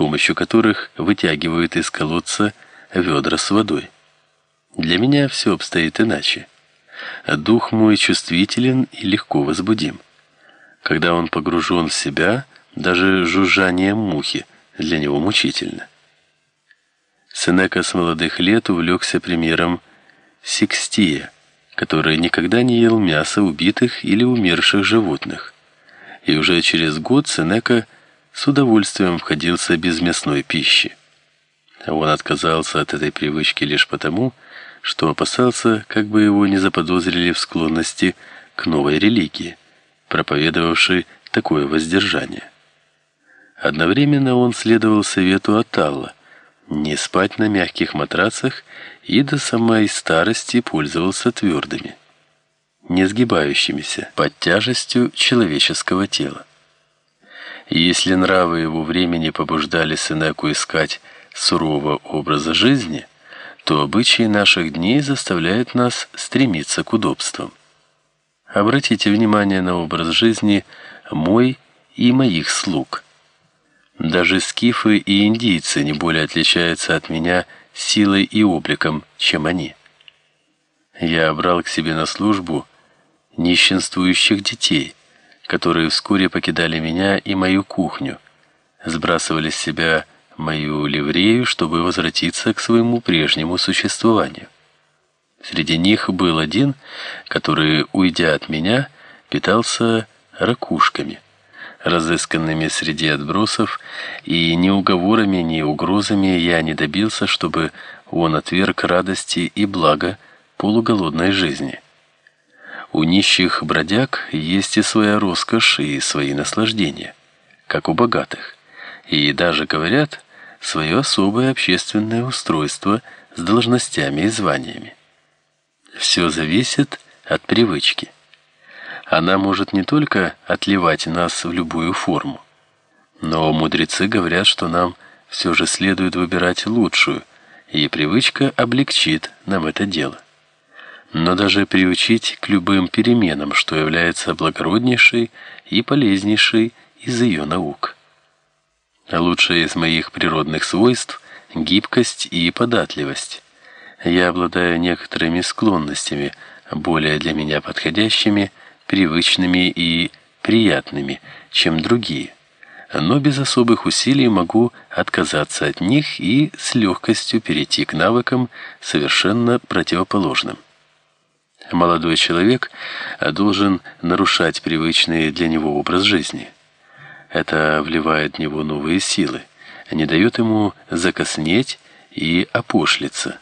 помощью которых вытягивают из колодца ведра с водой. Для меня все обстоит иначе. Дух мой чувствителен и легко возбудим. Когда он погружен в себя, даже жужжание мухи для него мучительно. Сенека с молодых лет увлекся примером Сикстия, который никогда не ел мяса убитых или умерших животных. И уже через год Сенека с удовольствием входился без мясной пищи. Он отказался от этой привычки лишь потому, что опасался, как бы его не заподозрили в склонности к новой религии, проповедовавшей такое воздержание. Одновременно он следовал совету Аталла не спать на мягких матрацах и до самой старости пользовался твердыми, не сгибающимися под тяжестью человеческого тела. Если нравы его времени побуждали Сенеку искать сурового образа жизни, то обычаи наших дней заставляют нас стремиться к удобствам. Обратите внимание на образ жизни мой и моих слуг. Даже скифы и индийцы не более отличаются от меня силой и обликом, чем они. Я брал к себе на службу нищенствующих детей, которые вскоре покидали меня и мою кухню, сбрасывали с себя мою ливрею, чтобы возвратиться к своему прежнему существованию. Среди них был один, который, уйдя от меня, питался ракушками разысканными среди отбросов, и ни уговорами, ни угрозами я не добился, чтобы он отверг радости и блага полуголодной жизни. У нищих бродяг есть и своя роскошь, и свои наслаждения, как у богатых, и даже говорят свое особое общественное устройство с должностями и званиями. Все зависит от привычки. Она может не только отливать нас в любую форму, но мудрецы говорят, что нам все же следует выбирать лучшую, и привычка облегчит нам это дело. Но даже приучить к любым переменам, что является благороднейшей и полезнейшей из ее наук. Лучшее из моих природных свойств гибкость и податливость. Я обладаю некоторыми склонностями, более для меня подходящими привычными и приятными, чем другие. Но без особых усилий могу отказаться от них и с легкостью перейти к навыкам совершенно противоположным. Молодой человек должен нарушать привычный для него образ жизни. Это вливает в него новые силы, не дает ему закоснеть и опошлиться.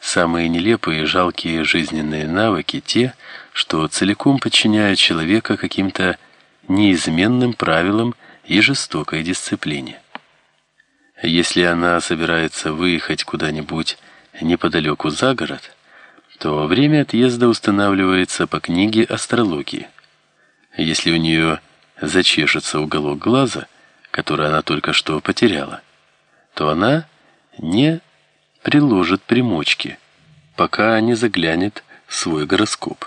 Самые нелепые и жалкие жизненные навыки те, что целиком подчиняют человека каким-то неизменным правилам и жестокой дисциплине. Если она собирается выехать куда-нибудь неподалеку за город, то время отъезда устанавливается по книге астрологии. Если у нее зачешется уголок глаза, который она только что потеряла, то она не приложит примочки, пока не заглянет в свой гороскоп.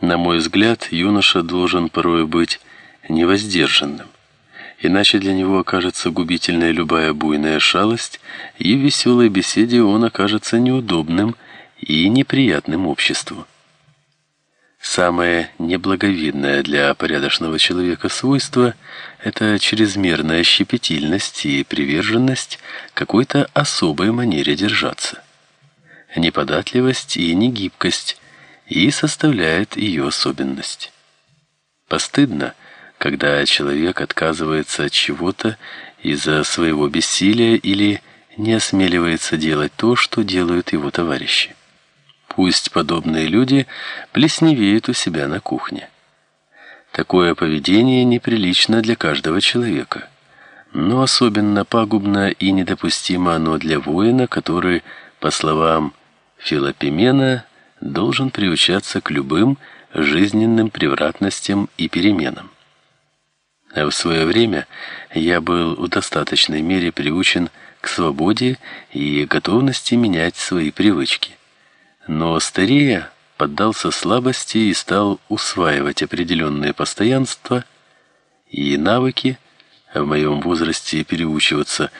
На мой взгляд, юноша должен порой быть невоздержанным, иначе для него окажется губительной любая буйная шалость, и в веселой беседе он окажется неудобным и неприятным обществу. Самое неблаговидное для порядочного человека свойство это чрезмерная щепетильность и приверженность какой-то особой манере держаться. Неподатливость и негибкость и составляет ее особенность. Постыдно, когда человек отказывается от чего-то из-за своего бессилия или не осмеливается делать то, что делают его товарищи. Пусть подобные люди плесневеют у себя на кухне. Такое поведение неприлично для каждого человека, но особенно пагубно и недопустимо оно для воина, который, по словам Филопимена, должен приучаться к любым жизненным превратностям и переменам. А в свое время я был в достаточной мере приучен к свободе и готовности менять свои привычки. Но старея поддался слабости и стал усваивать определенные постоянства и навыки, в моем возрасте переучиваться